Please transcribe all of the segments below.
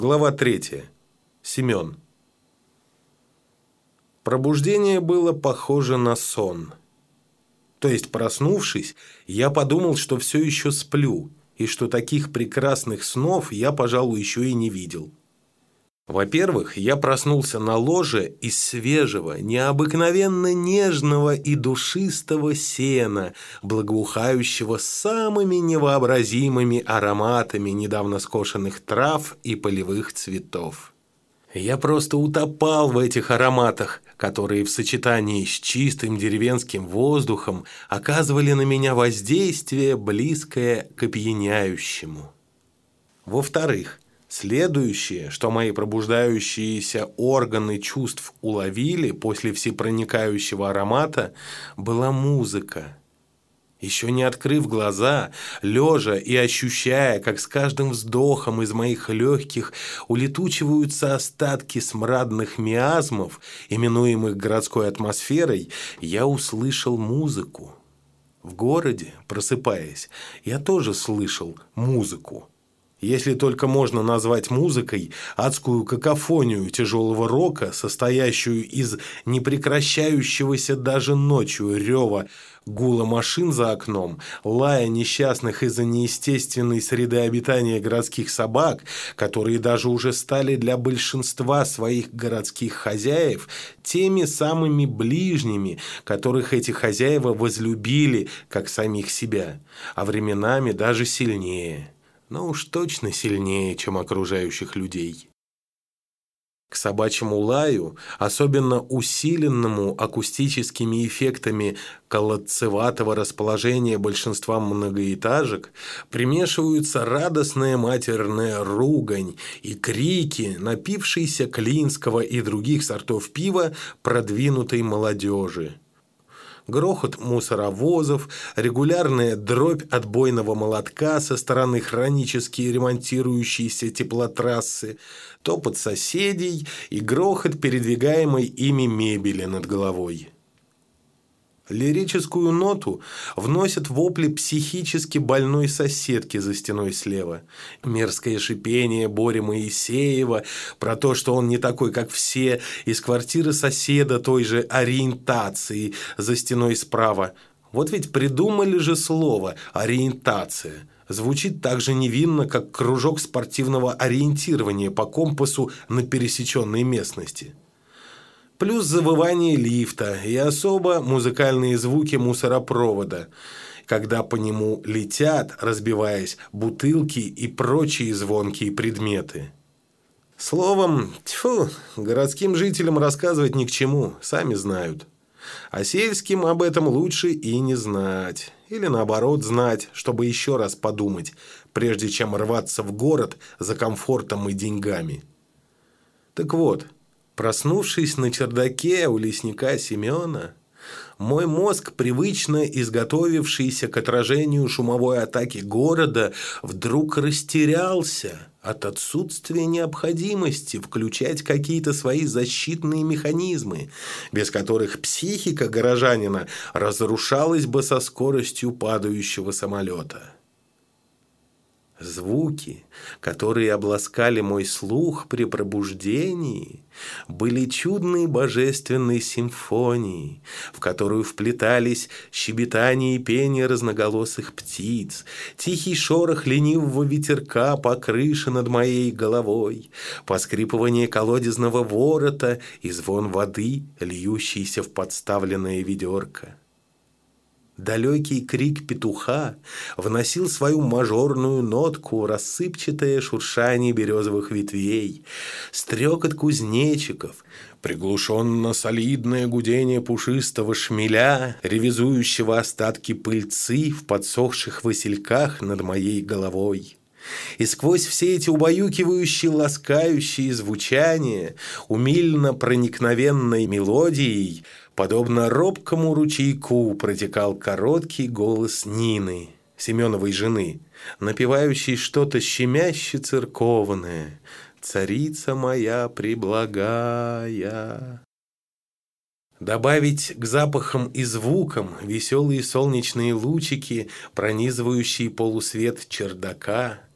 Глава 3. Семен. Пробуждение было похоже на сон. То есть, проснувшись, я подумал, что все еще сплю, и что таких прекрасных снов я, пожалуй, еще и не видел. Во-первых, я проснулся на ложе из свежего, необыкновенно нежного и душистого сена, благоухающего самыми невообразимыми ароматами недавно скошенных трав и полевых цветов. Я просто утопал в этих ароматах, которые в сочетании с чистым деревенским воздухом оказывали на меня воздействие, близкое к опьяняющему. Во-вторых, Следующее, что мои пробуждающиеся органы чувств уловили после всепроникающего аромата, была музыка. Еще не открыв глаза, лежа и ощущая, как с каждым вздохом из моих легких улетучиваются остатки смрадных миазмов, именуемых городской атмосферой, я услышал музыку. В городе, просыпаясь, я тоже слышал музыку если только можно назвать музыкой адскую какофонию тяжелого рока, состоящую из непрекращающегося даже ночью рева гула машин за окном, лая несчастных из-за неестественной среды обитания городских собак, которые даже уже стали для большинства своих городских хозяев теми самыми ближними, которых эти хозяева возлюбили, как самих себя, а временами даже сильнее но уж точно сильнее, чем окружающих людей. К собачьему лаю, особенно усиленному акустическими эффектами колодцеватого расположения большинства многоэтажек, примешиваются радостная матерная ругань и крики напившейся клинского и других сортов пива продвинутой молодежи грохот мусоровозов, регулярная дробь отбойного молотка со стороны хронически ремонтирующейся теплотрассы, топот соседей и грохот передвигаемой ими мебели над головой. Лирическую ноту вносят вопли психически больной соседки за стеной слева. Мерзкое шипение Бори Моисеева про то, что он не такой, как все, из квартиры соседа той же ориентации за стеной справа. Вот ведь придумали же слово «ориентация». Звучит так же невинно, как кружок спортивного ориентирования по компасу на пересеченной местности плюс завывание лифта и особо музыкальные звуки мусоропровода, когда по нему летят, разбиваясь, бутылки и прочие звонкие предметы. Словом, тьфу, городским жителям рассказывать ни к чему, сами знают. А сельским об этом лучше и не знать. Или наоборот знать, чтобы еще раз подумать, прежде чем рваться в город за комфортом и деньгами. Так вот, Проснувшись на чердаке у лесника Семена, мой мозг, привычно изготовившийся к отражению шумовой атаки города, вдруг растерялся от отсутствия необходимости включать какие-то свои защитные механизмы, без которых психика горожанина разрушалась бы со скоростью падающего самолета. Звуки, которые обласкали мой слух при пробуждении, были чудной божественной симфонией, в которую вплетались щебетание и пение разноголосых птиц, тихий шорох ленивого ветерка по крыше над моей головой, поскрипывание колодезного ворота и звон воды, льющейся в подставленное ведерко. Далекий крик петуха вносил свою мажорную нотку, рассыпчатое шуршание березовых ветвей, стрекот кузнечиков, приглушенно-солидное гудение пушистого шмеля, ревизующего остатки пыльцы в подсохших васильках над моей головой. И сквозь все эти убаюкивающие, ласкающие звучания, умильно проникновенной мелодией – Подобно робкому ручейку протекал короткий голос Нины, Семеновой жены, напевающей что-то щемяще церковное «Царица моя преблагая». Добавить к запахам и звукам веселые солнечные лучики, пронизывающие полусвет чердака –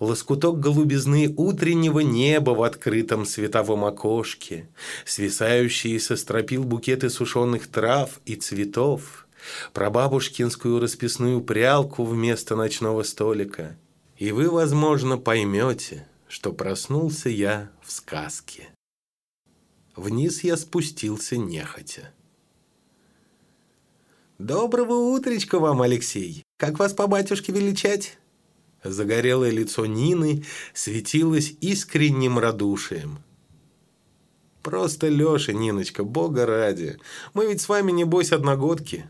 лоскуток голубизны утреннего неба в открытом световом окошке, свисающие со стропил букеты сушеных трав и цветов, прабабушкинскую расписную прялку вместо ночного столика. И вы, возможно, поймете, что проснулся я в сказке. Вниз я спустился нехотя. «Доброго утречка вам, Алексей! Как вас по батюшке величать?» Загорелое лицо Нины светилось искренним радушием. «Просто Леша, Ниночка, бога ради. Мы ведь с вами, небось, одногодки».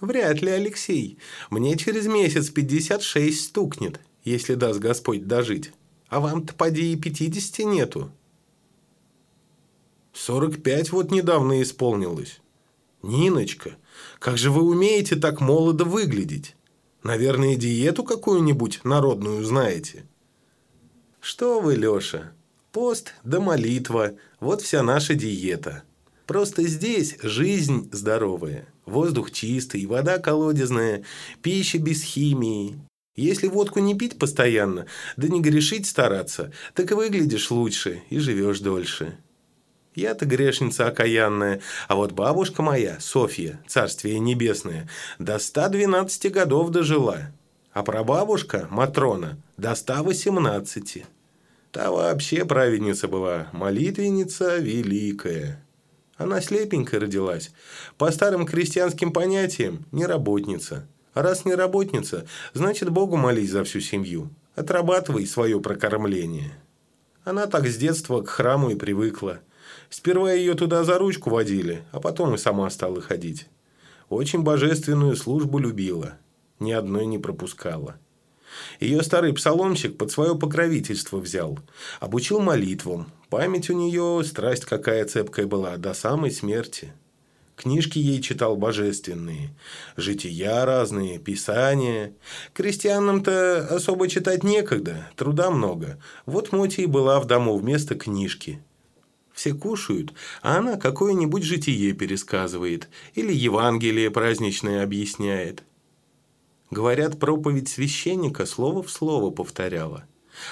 «Вряд ли, Алексей. Мне через месяц пятьдесят шесть стукнет, если даст Господь дожить. А вам-то поди и пятидесяти нету». «Сорок пять вот недавно исполнилось». «Ниночка, как же вы умеете так молодо выглядеть? Наверное, диету какую-нибудь народную знаете?» «Что вы, Леша? Пост да молитва – вот вся наша диета. Просто здесь жизнь здоровая, воздух чистый, вода колодезная, пища без химии. Если водку не пить постоянно, да не грешить стараться, так и выглядишь лучше и живешь дольше». Я-то грешница окаянная, а вот бабушка моя, Софья, царствие небесное, до 112 годов дожила, а прабабушка, Матрона, до 118. Та вообще праведница была, молитвенница великая. Она слепенькая родилась. По старым крестьянским понятиям, не работница. А раз не работница, значит, Богу молись за всю семью. Отрабатывай свое прокормление. Она так с детства к храму и привыкла. Сперва ее туда за ручку водили, а потом и сама стала ходить. Очень божественную службу любила, ни одной не пропускала. Ее старый псаломщик под свое покровительство взял, обучил молитвам. Память у нее, страсть какая цепкая была, до самой смерти. Книжки ей читал божественные, жития разные, писания. Крестьянам-то особо читать некогда, труда много. Вот Моти и была в дому вместо книжки. Все кушают, а она какое-нибудь житие пересказывает или Евангелие праздничное объясняет. Говорят, проповедь священника слово в слово повторяла.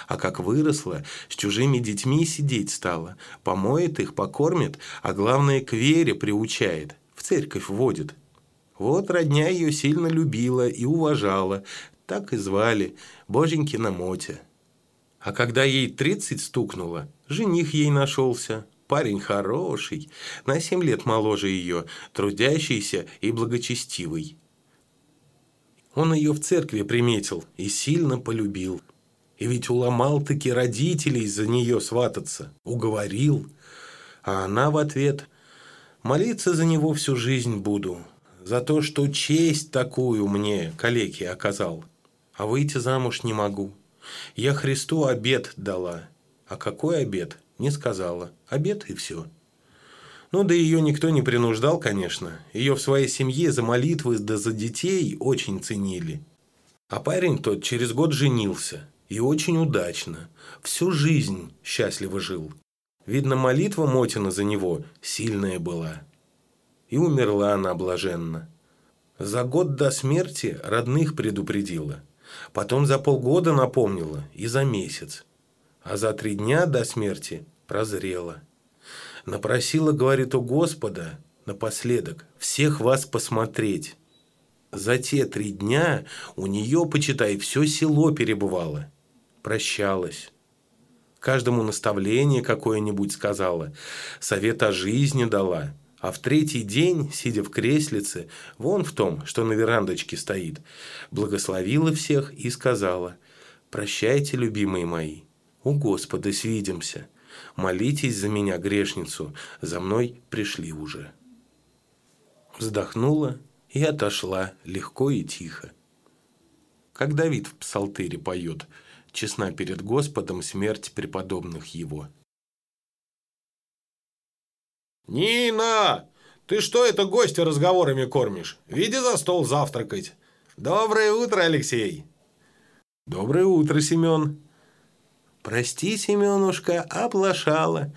А как выросла, с чужими детьми сидеть стала, помоет их, покормит, а главное, к вере приучает, в церковь водит. Вот родня ее сильно любила и уважала, так и звали Боженькина Мотя. А когда ей тридцать стукнуло, жених ей нашелся, Парень хороший, на семь лет моложе ее, трудящийся и благочестивый. Он ее в церкви приметил и сильно полюбил. И ведь уломал-таки родителей за нее свататься, уговорил. А она в ответ «Молиться за него всю жизнь буду, за то, что честь такую мне, калеки, оказал. А выйти замуж не могу. Я Христу обед дала. А какой обед? Не сказала. Обед и все. Ну, да ее никто не принуждал, конечно. Ее в своей семье за молитвы да за детей очень ценили. А парень тот через год женился. И очень удачно. Всю жизнь счастливо жил. Видно, молитва Мотина за него сильная была. И умерла она блаженно. За год до смерти родных предупредила. Потом за полгода напомнила и за месяц а за три дня до смерти прозрела. Напросила, говорит, у Господа напоследок всех вас посмотреть. За те три дня у нее, почитай, все село перебывало. Прощалась. Каждому наставление какое-нибудь сказала, совет о жизни дала. А в третий день, сидя в креслице, вон в том, что на верандочке стоит, благословила всех и сказала, «Прощайте, любимые мои, у Господа свидимся. Молитесь за меня, грешницу, за мной пришли уже». Вздохнула и отошла легко и тихо. Как Давид в псалтыре поет «Честна перед Господом смерть преподобных его». «Нина! Ты что это гостя разговорами кормишь? Види за стол завтракать. Доброе утро, Алексей!» «Доброе утро, Семен!» «Прости, Семенушка, оплошала.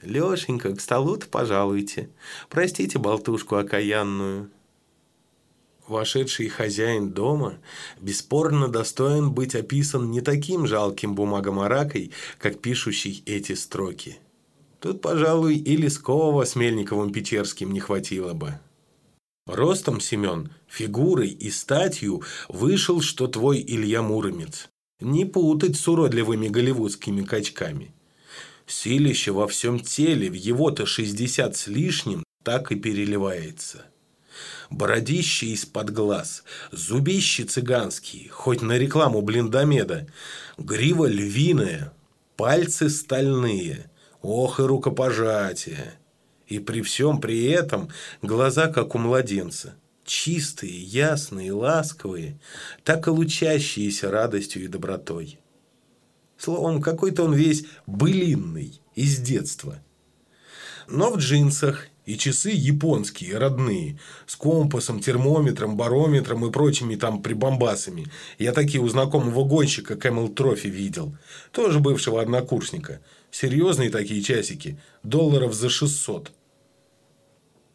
Лешенька, к столу-то пожалуйте. Простите болтушку окаянную». Вошедший хозяин дома бесспорно достоин быть описан не таким жалким бумагомаракой, как пишущий эти строки. Тут, пожалуй, и Лескова с Мельниковым-Печерским не хватило бы. Ростом Семен, фигурой и статью вышел, что твой Илья Муромец. Не путать с уродливыми голливудскими качками. Силище во всем теле, в его-то шестьдесят с лишним, так и переливается. Бородище из-под глаз, зубищи цыганские, хоть на рекламу блиндомеда, грива львиная, пальцы стальные, ох и рукопожатие. И при всем при этом глаза, как у младенца, чистые, ясные, ласковые, так и лучащиеся радостью и добротой. Словом, какой-то он весь былинный, из детства. Но в джинсах и часы японские, родные, с компасом, термометром, барометром и прочими там прибамбасами. Я такие у знакомого гонщика Camel Trophy видел. Тоже бывшего однокурсника. Серьезные такие часики. Долларов за 600.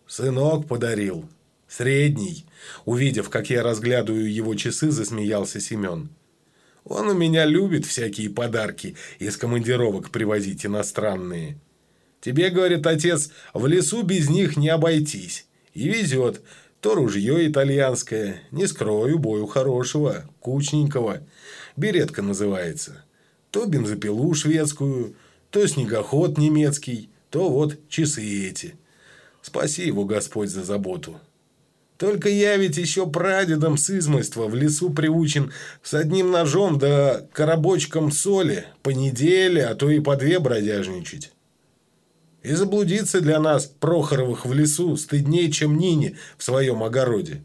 Сынок подарил. Средний. Увидев, как я разглядываю его часы, засмеялся Семен. Он у меня любит всякие подарки из командировок привозить иностранные. Тебе, говорит отец, в лесу без них не обойтись. И везет. То ружье итальянское, не скрою, бою хорошего, кучненького. Беретка называется. То бензопилу шведскую, то снегоход немецкий, то вот часы эти. Спаси его Господь за заботу. Только я ведь еще прадедом с измольства в лесу приучен с одним ножом да коробочком соли по неделе, а то и по две бродяжничать. И заблудиться для нас, Прохоровых, в лесу стыднее, чем Нине в своем огороде.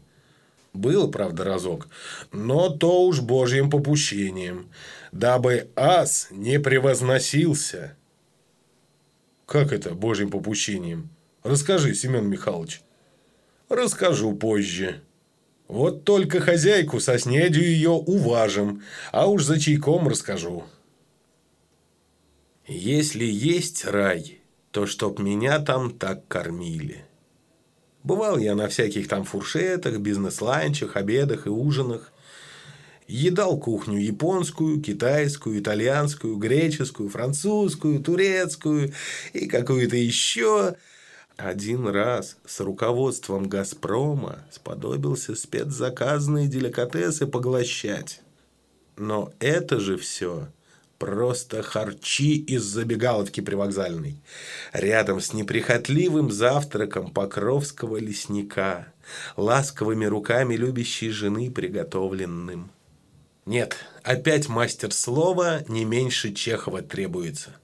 Было, правда, разок, но то уж божьим попущением, дабы ас не превозносился. Как это божьим попущением? Расскажи, Семен Михайлович. Расскажу позже. Вот только хозяйку со снедью ее уважим, а уж за чайком расскажу. Если есть рай, то чтоб меня там так кормили. Бывал я на всяких там фуршетах, бизнес-ланчах, обедах и ужинах. Едал кухню японскую, китайскую, итальянскую, греческую, французскую, турецкую и какую-то еще. Один раз с руководством «Газпрома» сподобился спецзаказные деликатесы поглощать. Но это же все просто харчи из забегаловки привокзальной. Рядом с неприхотливым завтраком покровского лесника, ласковыми руками любящей жены приготовленным. Нет, опять мастер слова не меньше Чехова требуется.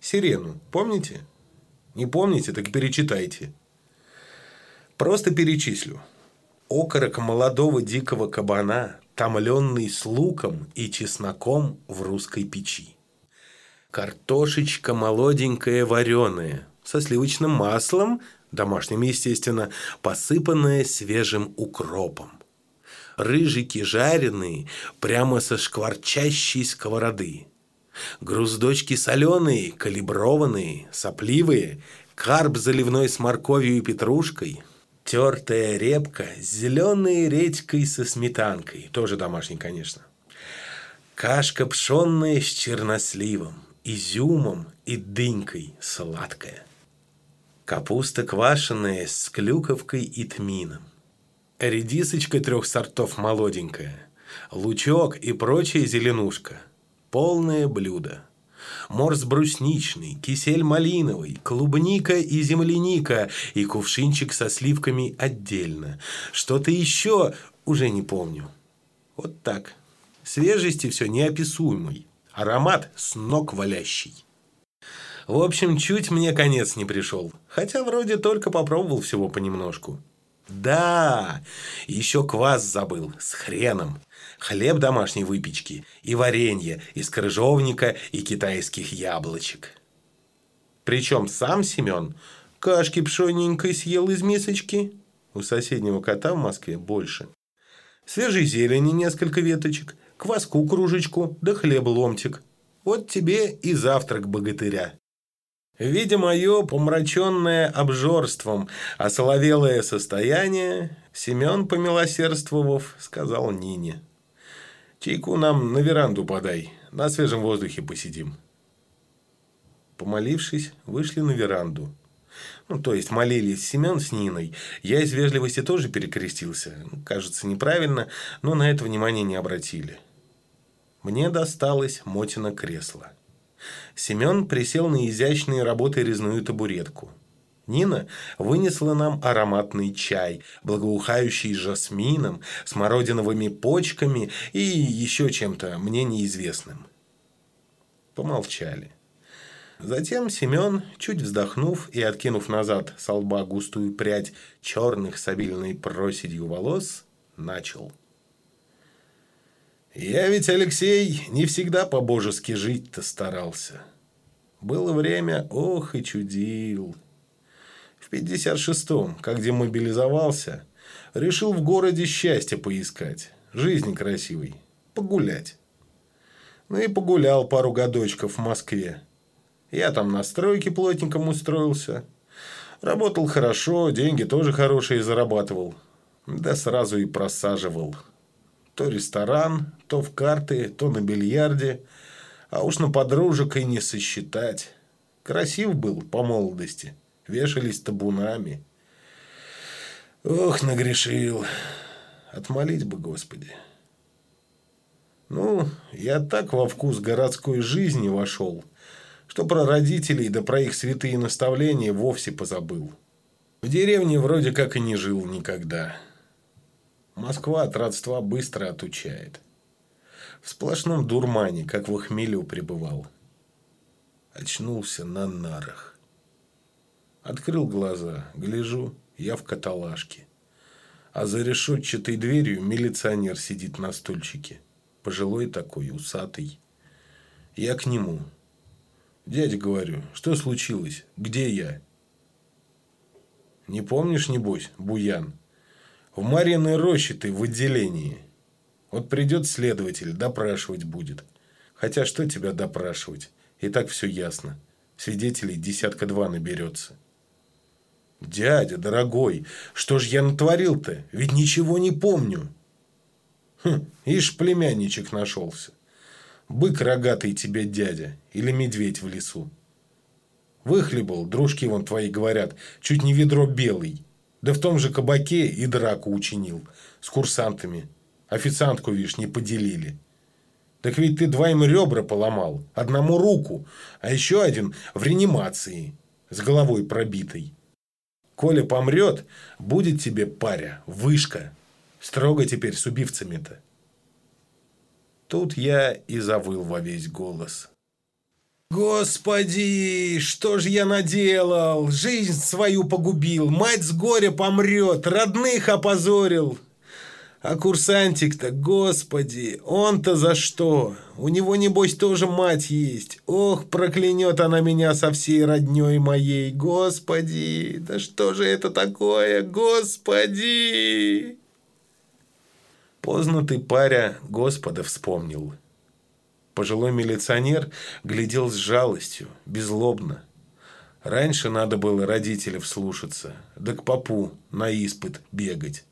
Сирену, помните? Не помните, так перечитайте. Просто перечислю. Окорок молодого дикого кабана, томленный с луком и чесноком в русской печи. Картошечка молоденькая вареная, со сливочным маслом, домашним, естественно, посыпанная свежим укропом. Рыжики жареные прямо со шкварчащей сковороды. Груздочки соленые, калиброванные, сопливые, карп заливной с морковью и петрушкой, тертая репка с зеленой редькой со сметанкой, тоже домашний, конечно. Кашка пшенная с черносливом, изюмом и дынькой сладкая. Капуста квашеная с клюковкой и тмином. Редисочка трех сортов молоденькая, лучок и прочая зеленушка – Полное блюдо. Морс брусничный, кисель малиновый, клубника и земляника и кувшинчик со сливками отдельно. Что-то еще уже не помню. Вот так. Свежести все неописуемый. Аромат с ног валящий. В общем, чуть мне конец не пришел. Хотя вроде только попробовал всего понемножку. Да, еще квас забыл с хреном хлеб домашней выпечки и варенье из крыжовника и китайских яблочек. Причем сам Семен кашки пшененькой съел из мисочки. У соседнего кота в Москве больше. Свежей зелени несколько веточек, кваску кружечку, да хлеб ломтик. Вот тебе и завтрак богатыря. Видя мое помраченное обжорством, осоловелое состояние, Семен, помилосердствовав, сказал Нине. «Чайку нам на веранду подай, на свежем воздухе посидим». Помолившись, вышли на веранду. Ну, то есть, молились Семен с Ниной. Я из вежливости тоже перекрестился. Кажется, неправильно, но на это внимание не обратили. Мне досталось Мотина кресло. Семен присел на изящные работы резную табуретку. Нина вынесла нам ароматный чай, благоухающий жасмином, смородиновыми почками и еще чем-то мне неизвестным. Помолчали. Затем Семен, чуть вздохнув и откинув назад с лба густую прядь черных с обильной проседью волос, начал. «Я ведь, Алексей, не всегда по-божески жить-то старался. Было время, ох и чудил. В 56-м, как демобилизовался, решил в городе счастье поискать, жизни красивой, погулять. Ну и погулял пару годочков в Москве. Я там на стройке плотником устроился. Работал хорошо, деньги тоже хорошие зарабатывал. Да сразу и просаживал. То ресторан, то в карты, то на бильярде. А уж на подружек и не сосчитать. Красив был по молодости. Вешались табунами. Ох, нагрешил. Отмолить бы, Господи. Ну, я так во вкус городской жизни вошел – что про родителей да про их святые наставления вовсе позабыл. В деревне вроде как и не жил никогда. Москва от родства быстро отучает. В сплошном дурмане, как в хмелю пребывал. Очнулся на нарах. Открыл глаза, гляжу, я в каталажке. А за решетчатой дверью милиционер сидит на стульчике. Пожилой такой, усатый. Я к нему. Дядя, говорю, что случилось? Где я? Не помнишь, небось, Буян? В Марьиной роще ты в отделении. Вот придет следователь, допрашивать будет. Хотя что тебя допрашивать? И так все ясно. Свидетелей десятка два наберется. Дядя, дорогой, что ж я натворил-то? Ведь ничего не помню. Хм, ишь, племянничек нашелся. Бык рогатый тебе дядя или медведь в лесу. Выхлебал, дружки вон твои говорят, чуть не ведро белый. Да в том же кабаке и драку учинил. С курсантами. Официантку, видишь, не поделили. Так ведь ты двоим ребра поломал, одному руку, а еще один в реанимации, с головой пробитой. Коля помрет, будет тебе паря, вышка. Строго теперь с убивцами-то. Тут я и завыл во весь голос. «Господи, что ж я наделал? Жизнь свою погубил, мать с горя помрет, родных опозорил!» А курсантик-то, господи, он-то за что? У него, небось, тоже мать есть. Ох, проклянет она меня со всей родней моей. Господи, да что же это такое? Господи! Поздно ты, паря, Господа вспомнил. Пожилой милиционер глядел с жалостью, безлобно. Раньше надо было родителей вслушаться, да к попу на испыт бегать.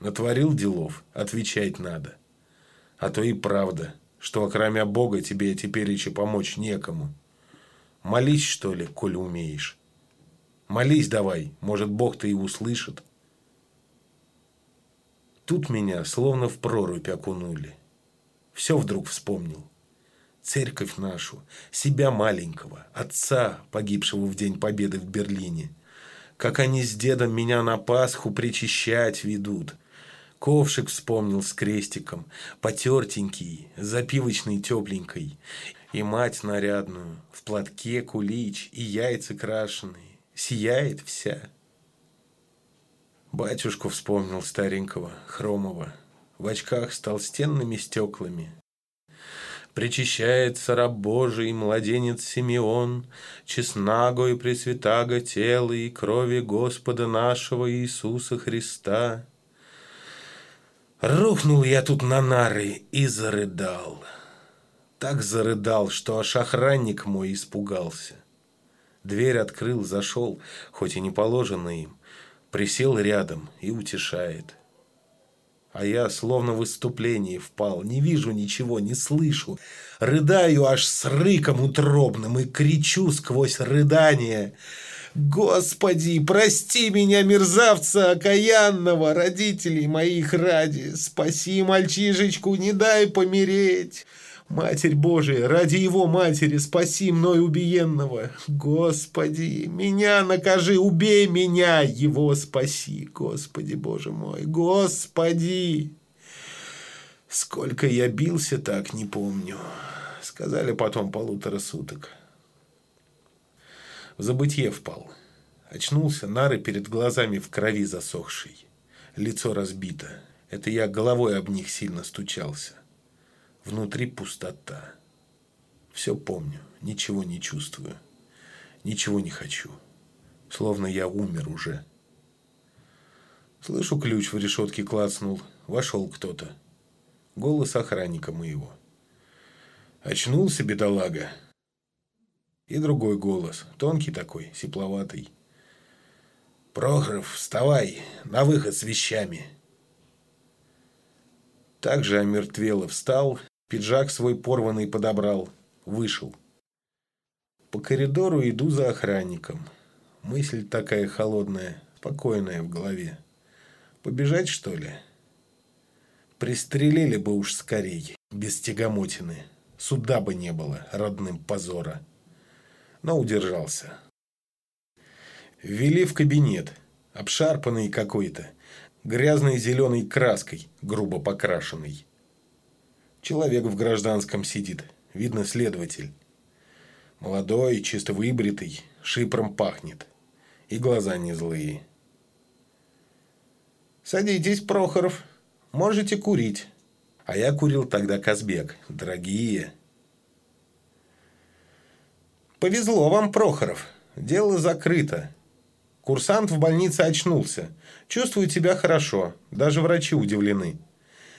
Натворил делов, отвечать надо. А то и правда, что кроме Бога тебе теперь еще помочь некому. Молись, что ли, коль умеешь. Молись давай, может, Бог-то и услышит. Тут меня словно в прорубь окунули. Все вдруг вспомнил. Церковь нашу, себя маленького, отца, погибшего в День Победы в Берлине. Как они с дедом меня на Пасху причащать ведут. Ковшик вспомнил с крестиком, потертенький, запивочный тепленькой. И мать нарядную, в платке кулич, и яйца крашеные. Сияет вся. Батюшку вспомнил старенького, хромого, в очках с толстенными стеклами. Причащается раб Божий, младенец Симеон, Честнаго и пресвятаго тела и крови Господа нашего Иисуса Христа. Рухнул я тут на нары и зарыдал. Так зарыдал, что аж охранник мой испугался. Дверь открыл, зашел, хоть и не положено им. Присел рядом и утешает. А я словно в выступлении впал. Не вижу ничего, не слышу. Рыдаю аж с рыком утробным и кричу сквозь рыдание. «Господи, прости меня, мерзавца окаянного, родителей моих ради! Спаси мальчишечку, не дай помереть!» Матерь Божия, ради его матери, спаси мной убиенного. Господи, меня накажи, убей меня, его спаси. Господи, Боже мой, Господи. Сколько я бился, так не помню. Сказали потом полутора суток. В забытье впал. Очнулся, нары перед глазами в крови засохший. Лицо разбито. Это я головой об них сильно стучался. Внутри пустота. Все помню, ничего не чувствую. Ничего не хочу. Словно я умер уже. Слышу, ключ в решетке клацнул. Вошел кто-то. Голос охранника моего. Очнулся бедолага. И другой голос, тонкий такой, сепловатый. «Прохоров, вставай, на выход с вещами!» Также омертвело встал Пиджак свой порванный подобрал. Вышел. По коридору иду за охранником. Мысль такая холодная, спокойная в голове. Побежать, что ли? Пристрелили бы уж скорей, без тягомотины. Суда бы не было, родным позора. Но удержался. Ввели в кабинет, обшарпанный какой-то, грязной зеленой краской, грубо покрашенный. Человек в гражданском сидит. Видно, следователь. Молодой, чисто выбритый, шипром пахнет. И глаза не злые. «Садитесь, Прохоров. Можете курить». А я курил тогда Казбек. Дорогие. «Повезло вам, Прохоров. Дело закрыто. Курсант в больнице очнулся. Чувствую тебя хорошо. Даже врачи удивлены.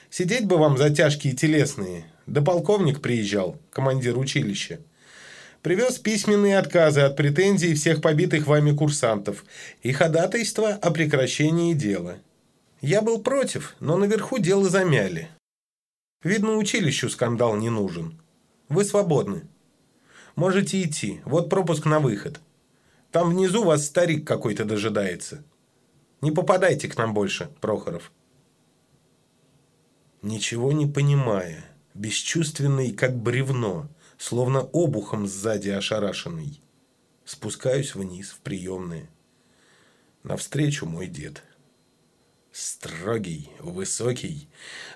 Сидеть бы вам за тяжкие телесные. Да полковник приезжал, командир училища. Привез письменные отказы от претензий всех побитых вами курсантов и ходатайство о прекращении дела. Я был против, но наверху дело замяли. Видно, училищу скандал не нужен. Вы свободны. Можете идти. Вот пропуск на выход. Там внизу вас старик какой-то дожидается. Не попадайте к нам больше, Прохоров ничего не понимая, бесчувственный, как бревно, словно обухом сзади ошарашенный. Спускаюсь вниз, в приемные. Навстречу мой дед. Строгий, высокий,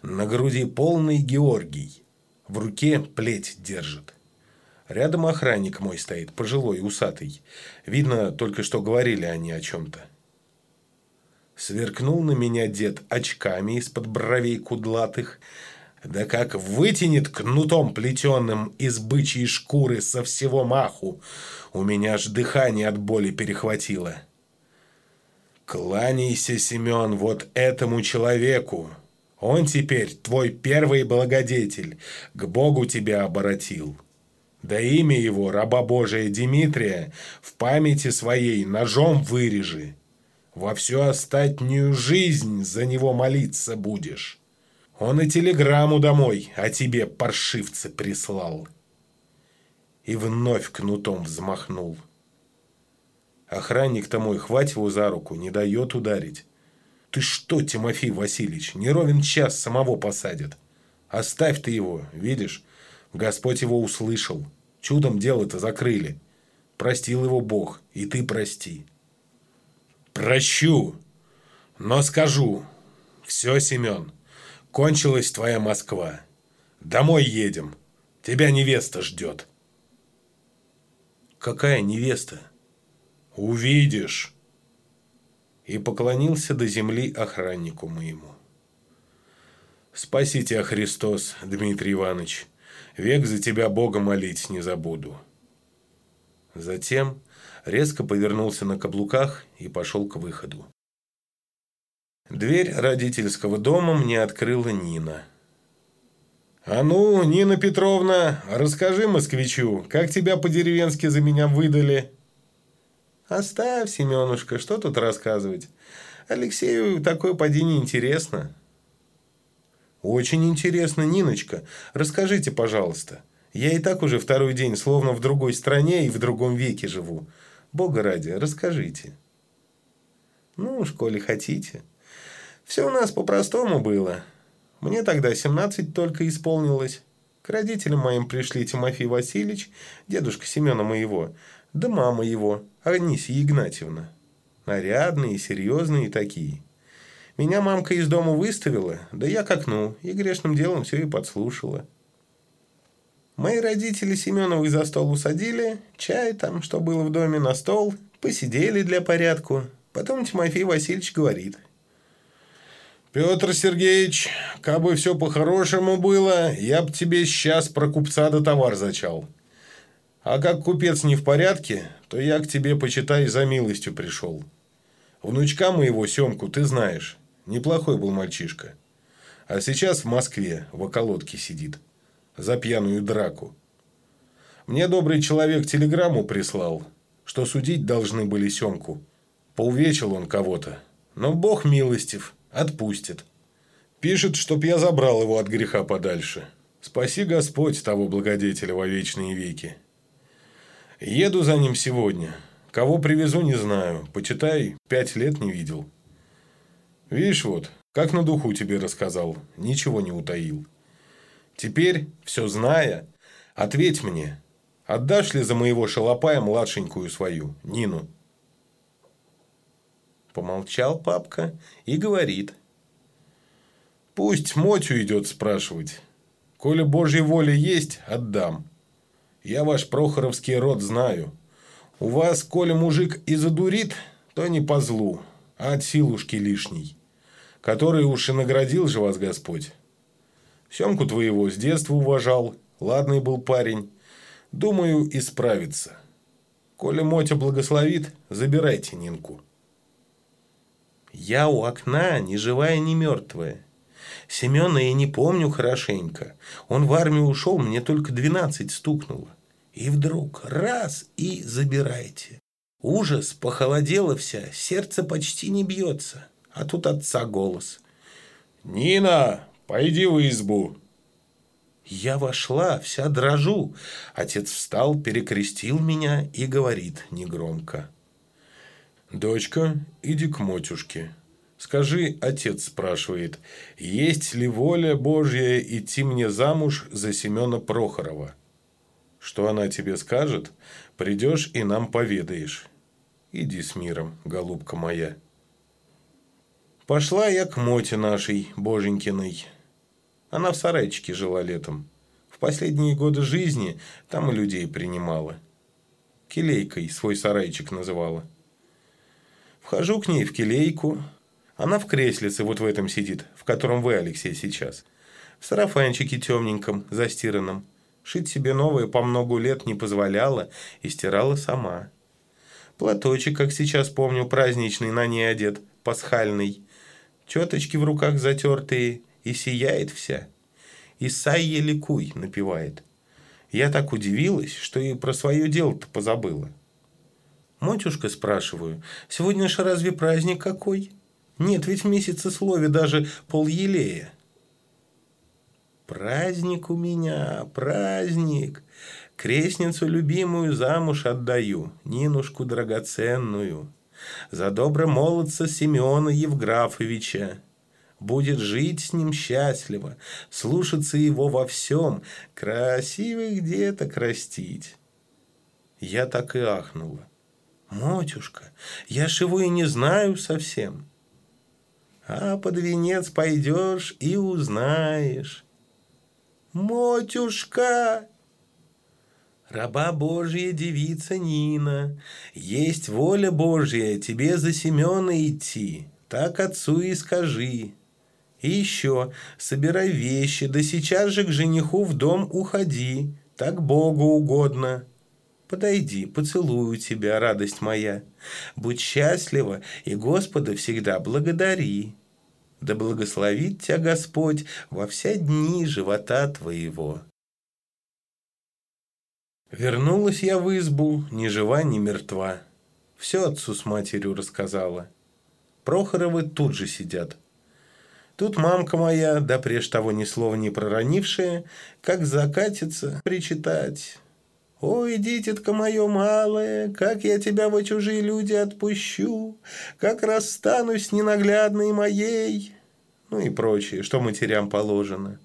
на груди полный Георгий. В руке плеть держит. Рядом охранник мой стоит, пожилой, усатый. Видно, только что говорили они о чем-то. Сверкнул на меня дед очками из-под бровей кудлатых. Да как вытянет кнутом плетеным из бычьей шкуры со всего маху. У меня аж дыхание от боли перехватило. Кланяйся, Семен, вот этому человеку. Он теперь твой первый благодетель, к Богу тебя оборотил. Да имя его, раба Божия Дмитрия, в памяти своей ножом вырежи во всю остатнюю жизнь за него молиться будешь. Он и телеграмму домой о тебе, паршивцы, прислал. И вновь кнутом взмахнул. Охранник-то мой, хвать его за руку, не дает ударить. Ты что, Тимофей Васильевич, не ровен час самого посадят. Оставь ты его, видишь, Господь его услышал. Чудом дело-то закрыли. Простил его Бог, и ты прости. Прощу, но скажу. Все, Семен, кончилась твоя Москва. Домой едем. Тебя невеста ждет. Какая невеста? Увидишь. И поклонился до земли охраннику моему. Спаси тебя, Христос, Дмитрий Иванович. Век за тебя Бога молить не забуду. Затем резко повернулся на каблуках и пошел к выходу. Дверь родительского дома мне открыла Нина. «А ну, Нина Петровна, расскажи москвичу, как тебя по-деревенски за меня выдали?» Оставь, Семенушка, что тут рассказывать? Алексею такое поди не интересно. Очень интересно, Ниночка. Расскажите, пожалуйста. Я и так уже второй день словно в другой стране и в другом веке живу. Бога ради, расскажите. Ну, в школе хотите. Все у нас по-простому было. Мне тогда 17 только исполнилось. К родителям моим пришли Тимофей Васильевич, дедушка Семена моего, да мама его, Анисия Игнатьевна. Нарядные, серьезные такие. Меня мамка из дома выставила, да я к окну, и грешным делом все и подслушала. Мои родители Семеновых за стол усадили, чай там, что было в доме, на стол, посидели для порядку. Потом Тимофей Васильевич говорит. «Петр Сергеевич, как бы все по-хорошему было, я б тебе сейчас про купца да товар зачал. А как купец не в порядке, то я к тебе, почитай, за милостью пришел. Внучка моего, Семку, ты знаешь, неплохой был мальчишка. А сейчас в Москве в околотке сидит» за пьяную драку. Мне добрый человек телеграмму прислал, что судить должны были Семку. Поувечил он кого-то, но бог милостив, отпустит. Пишет, чтоб я забрал его от греха подальше. Спаси Господь того благодетеля во вечные веки. Еду за ним сегодня. Кого привезу, не знаю. Почитай, пять лет не видел. Видишь вот, как на духу тебе рассказал, ничего не утаил. Теперь, все зная, ответь мне, отдашь ли за моего шалопая младшенькую свою, Нину?» Помолчал папка и говорит. «Пусть Мотю идет спрашивать. Коли Божья воля есть, отдам. Я ваш прохоровский род знаю. У вас, коли мужик и задурит, то не по злу, а от силушки лишней, который уж и наградил же вас Господь. Семку твоего с детства уважал, ладный был парень. Думаю, исправится. Коля Мотя благословит, забирайте Нинку. Я у окна, ни живая, ни мертвая. Семена я не помню хорошенько. Он в армию ушел, мне только двенадцать стукнуло. И вдруг раз и забирайте. Ужас, похолодело вся, сердце почти не бьется. А тут отца голос. «Нина, Пойди в избу». Я вошла, вся дрожу. Отец встал, перекрестил меня и говорит негромко. «Дочка, иди к мотюшке. Скажи, отец спрашивает, есть ли воля Божья идти мне замуж за Семена Прохорова? Что она тебе скажет, придешь и нам поведаешь. Иди с миром, голубка моя». Пошла я к моте нашей, боженькиной. Она в сарайчике жила летом. В последние годы жизни там и людей принимала. Келейкой свой сарайчик называла. Вхожу к ней в келейку. Она в креслице вот в этом сидит, в котором вы, Алексей, сейчас. В сарафанчике темненьком, застиранном. Шить себе новое по многу лет не позволяла и стирала сама. Платочек, как сейчас помню, праздничный на ней одет, пасхальный. Четочки в руках затертые – и сияет вся. Исайя ликуй напевает. Я так удивилась, что и про свое дело-то позабыла. Мотюшка, спрашиваю, сегодня же разве праздник какой? Нет, ведь в месяце слове даже полелея. Праздник у меня, праздник. Крестницу любимую замуж отдаю, Нинушку драгоценную. За добро молодца Семена Евграфовича будет жить с ним счастливо, слушаться его во всем, красивых деток растить. Я так и ахнула. Мотюшка, я ж его и не знаю совсем. А под венец пойдешь и узнаешь. Мотюшка! Раба Божья девица Нина, есть воля Божья тебе за Семена идти, так отцу и скажи. И еще, собирай вещи, да сейчас же к жениху в дом уходи, так Богу угодно. Подойди, поцелую тебя, радость моя. Будь счастлива и Господа всегда благодари. Да благословит тебя Господь во все дни живота твоего. Вернулась я в избу, ни жива, ни мертва. Все отцу с матерью рассказала. Прохоровы тут же сидят. Тут мамка моя, да прежде того ни слова не проронившая, как закатится причитать. «Ой, дитятка мое малое, как я тебя во чужие люди отпущу, как расстанусь ненаглядной моей!» Ну и прочее, что матерям положено.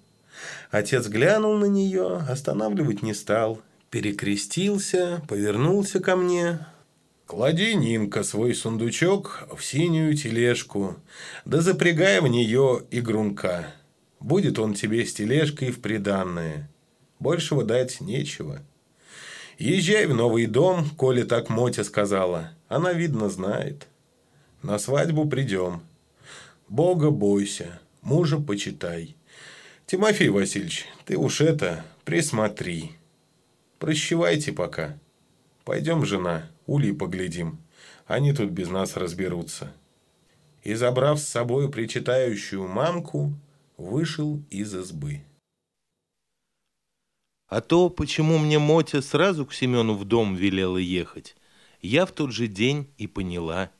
Отец глянул на нее, останавливать не стал, перекрестился, повернулся ко мне. «Клади, Нинка, свой сундучок в синюю тележку, да запрягай в нее игрунка. Будет он тебе с тележкой в приданное. Большего дать нечего». Езжай в новый дом, коли так Мотя сказала. Она, видно, знает. На свадьбу придем. Бога бойся, мужа почитай. Тимофей Васильевич, ты уж это присмотри. Прощевайте пока. Пойдем, жена, улей поглядим. Они тут без нас разберутся. И, забрав с собой причитающую мамку, вышел из избы. А то, почему мне Мотя сразу к Семену в дом велела ехать, я в тот же день и поняла.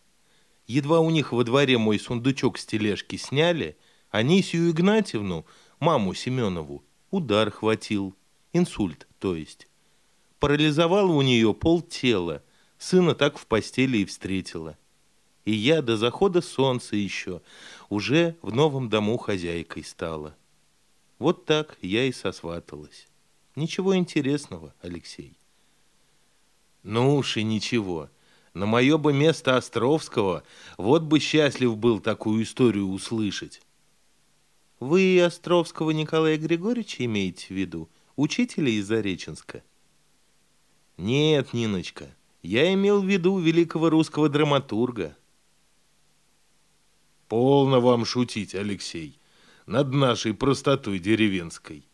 Едва у них во дворе мой сундучок с тележки сняли, Анисию Игнатьевну, маму Семенову, удар хватил. Инсульт, то есть. Парализовало у нее пол тела. Сына так в постели и встретила. И я до захода солнца еще уже в новом дому хозяйкой стала. Вот так я и сосваталась. Ничего интересного, Алексей. Ну уж и ничего. На мое бы место Островского, вот бы счастлив был такую историю услышать. Вы Островского Николая Григорьевича имеете в виду? Учителя из Зареченска? Нет, Ниночка, я имел в виду великого русского драматурга. Полно вам шутить, Алексей, над нашей простотой деревенской.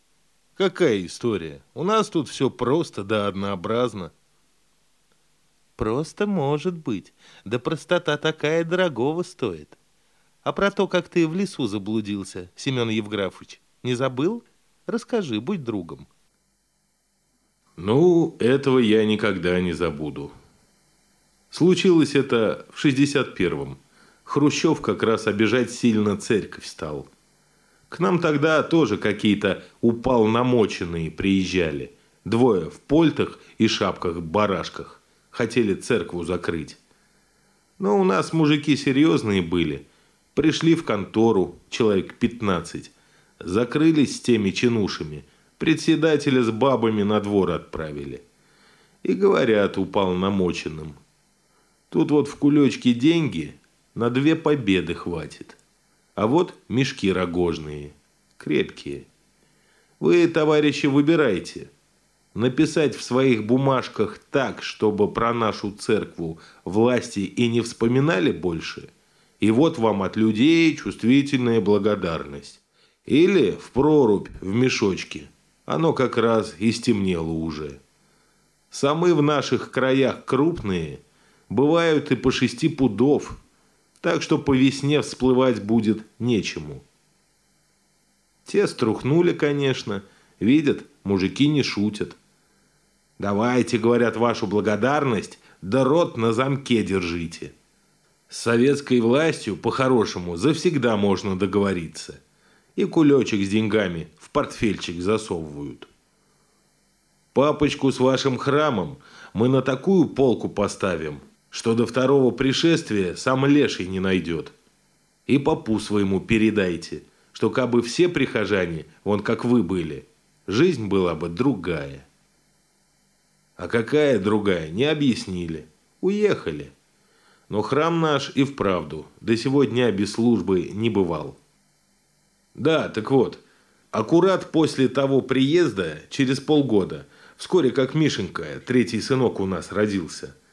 Какая история? У нас тут все просто да однообразно. Просто может быть. Да простота такая дорогого стоит. А про то, как ты в лесу заблудился, Семен Евграфович, не забыл? Расскажи, будь другом. Ну, этого я никогда не забуду. Случилось это в 61-м. Хрущев как раз обижать сильно церковь стал. К нам тогда тоже какие-то упал-намоченные приезжали. Двое в польтах и шапках-барашках. Хотели церкву закрыть. Но у нас мужики серьезные были. Пришли в контору, человек 15. Закрылись с теми чинушами. Председателя с бабами на двор отправили. И говорят упал намоченным. Тут вот в кулечке деньги на две победы хватит. А вот мешки рогожные, крепкие. Вы, товарищи, выбирайте. Написать в своих бумажках так, чтобы про нашу церкву власти и не вспоминали больше. И вот вам от людей чувствительная благодарность. Или в прорубь в мешочке. Оно как раз и стемнело уже. Самы в наших краях крупные бывают и по шести пудов – так что по весне всплывать будет нечему. Те струхнули, конечно, видят, мужики не шутят. «Давайте, — говорят, — вашу благодарность, да рот на замке держите». С советской властью, по-хорошему, завсегда можно договориться. И кулечек с деньгами портфельчик засовывают. Папочку с вашим храмом мы на такую полку поставим – что до второго пришествия сам леший не найдет. И попу своему передайте, что кабы все прихожане, вон как вы были, жизнь была бы другая. А какая другая, не объяснили. Уехали. Но храм наш и вправду до сего дня без службы не бывал. Да, так вот, аккурат после того приезда, через полгода, вскоре как Мишенька, третий сынок у нас родился –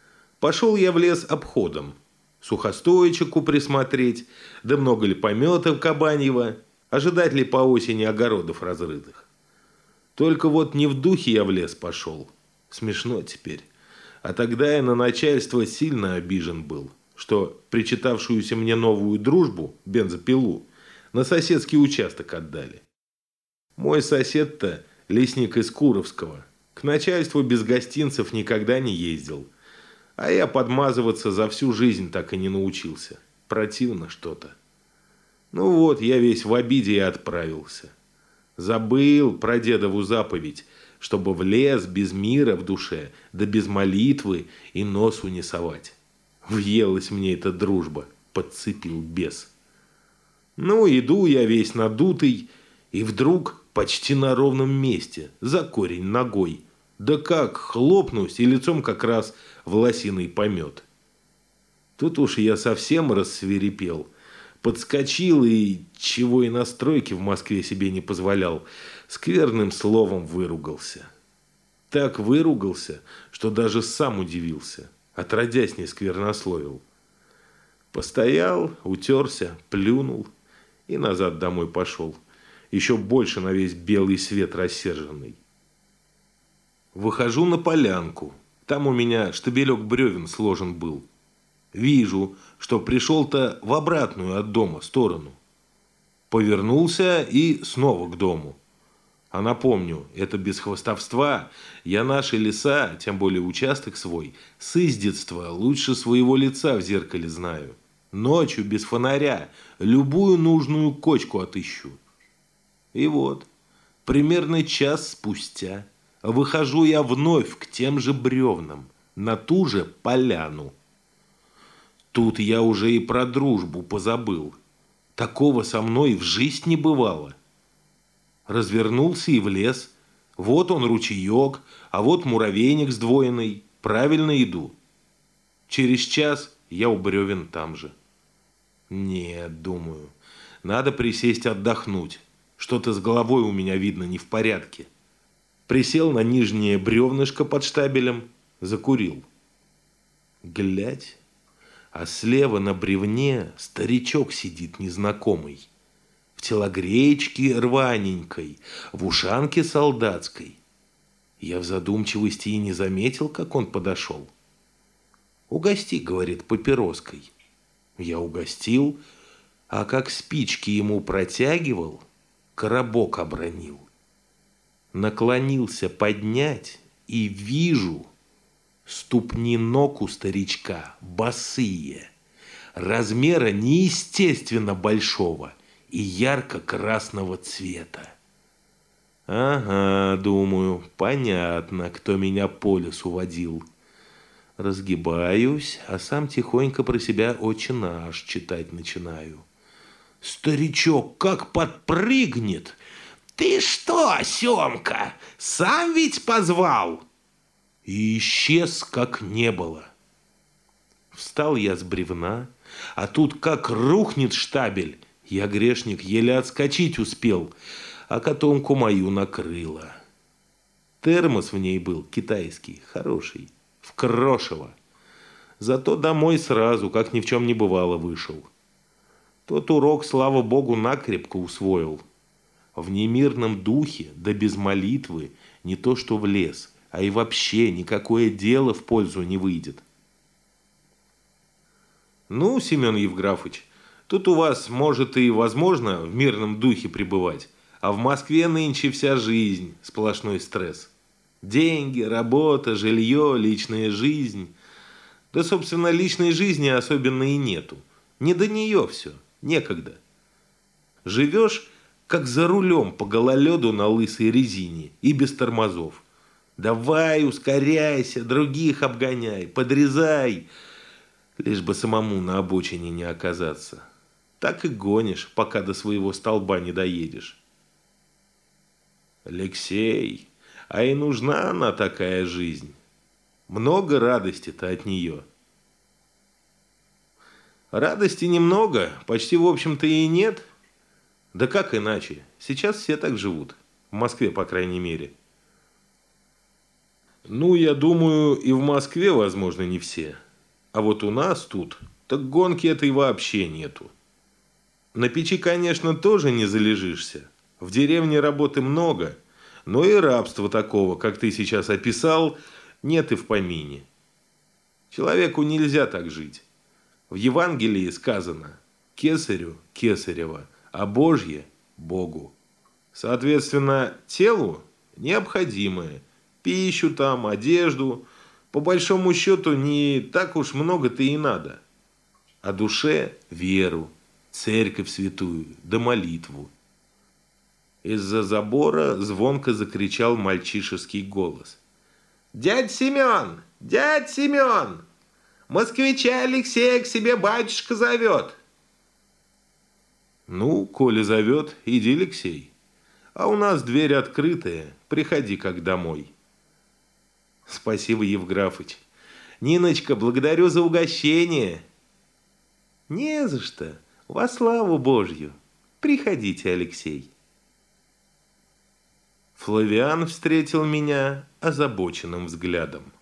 Пошел я в лес обходом. Сухостоечку присмотреть, да много ли пометов кабаньего, ожидать ли по осени огородов разрытых. Только вот не в духе я в лес пошел. Смешно теперь. А тогда я на начальство сильно обижен был, что причитавшуюся мне новую дружбу, бензопилу, на соседский участок отдали. Мой сосед-то лесник из Куровского. К начальству без гостинцев никогда не ездил – А я подмазываться за всю жизнь так и не научился. Противно что-то. Ну вот, я весь в обиде и отправился. Забыл про дедову заповедь, чтобы в лес без мира в душе, да без молитвы и носу не совать. Въелась мне эта дружба, подцепил бес. Ну, иду я весь надутый, и вдруг почти на ровном месте, за корень ногой. Да как хлопнусь, и лицом как раз в лосиный помет. Тут уж я совсем рассверепел – подскочил и, чего и на стройке в Москве себе не позволял, скверным словом выругался. Так выругался, что даже сам удивился, отродясь не сквернословил. Постоял, утерся, плюнул и назад домой пошел, еще больше на весь белый свет рассерженный. Выхожу на полянку, там у меня штабелек бревен сложен был. Вижу, что пришел-то в обратную от дома сторону. Повернулся и снова к дому. А напомню, это без хвостовства. Я наши леса, тем более участок свой, с издетства лучше своего лица в зеркале знаю. Ночью без фонаря любую нужную кочку отыщу. И вот, примерно час спустя, выхожу я вновь к тем же бревнам, на ту же поляну. Тут я уже и про дружбу позабыл. Такого со мной в жизнь не бывало. Развернулся и в лес. Вот он ручеек, а вот муравейник сдвоенный. Правильно иду. Через час я у бревен там же. Нет, думаю, надо присесть отдохнуть. Что-то с головой у меня видно не в порядке. Присел на нижнее бревнышко под штабелем, закурил. Глядь, а слева на бревне старичок сидит незнакомый. В телогреечке рваненькой, в ушанке солдатской. Я в задумчивости и не заметил, как он подошел. «Угости», — говорит, — «папироской». Я угостил, а как спички ему протягивал, коробок обронил. Наклонился поднять и вижу — Ступни ног у старичка босые, размера неестественно большого и ярко-красного цвета. Ага, думаю, понятно, кто меня по лесу водил. Разгибаюсь, а сам тихонько про себя «Отче наш» читать начинаю. Старичок как подпрыгнет! «Ты что, Семка, сам ведь позвал?» и исчез, как не было. Встал я с бревна, а тут как рухнет штабель. Я, грешник, еле отскочить успел, а котомку мою накрыло. Термос в ней был китайский, хороший, в крошево. Зато домой сразу, как ни в чем не бывало, вышел. Тот урок, слава богу, накрепко усвоил. В немирном духе, да без молитвы, не то что в лес – а и вообще никакое дело в пользу не выйдет. Ну, Семен Евграфович, тут у вас, может, и возможно в мирном духе пребывать, а в Москве нынче вся жизнь, сплошной стресс. Деньги, работа, жилье, личная жизнь. Да, собственно, личной жизни особенно и нету. Не до нее все, некогда. Живешь, как за рулем по гололеду на лысой резине и без тормозов. Давай, ускоряйся, других обгоняй, подрезай, лишь бы самому на обочине не оказаться. Так и гонишь, пока до своего столба не доедешь. Алексей, а и нужна она такая жизнь. Много радости-то от нее. Радости немного, почти в общем-то и нет. Да как иначе? Сейчас все так живут. В Москве, по крайней мере. Ну, я думаю, и в Москве, возможно, не все. А вот у нас тут, так гонки этой вообще нету. На печи, конечно, тоже не залежишься. В деревне работы много, но и рабства такого, как ты сейчас описал, нет и в помине. Человеку нельзя так жить. В Евангелии сказано «кесарю – кесарева, а Божье – Богу». Соответственно, телу необходимое – пищу там, одежду, По большому счету, не так уж много-то и надо. О душе – веру, церковь святую, да молитву. Из-за забора звонко закричал мальчишеский голос. «Дядь Семен! Дядь Семен! Москвича Алексея к себе батюшка зовет!» «Ну, Коля зовет, иди, Алексей. А у нас дверь открытая, приходи как домой». «Спасибо, Евграфыч. Ниночка, благодарю за угощение». «Не за что. Во славу Божью. Приходите, Алексей». Флавиан встретил меня озабоченным взглядом.